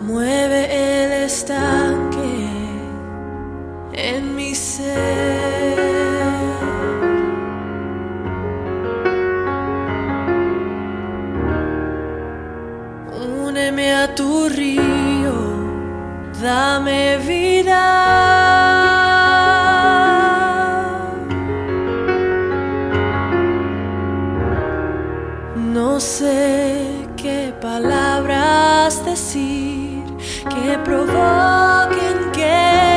mueve el estanque en mi ser. Úneme a tu río, dame vida. sé qué palabras decir que provoquen que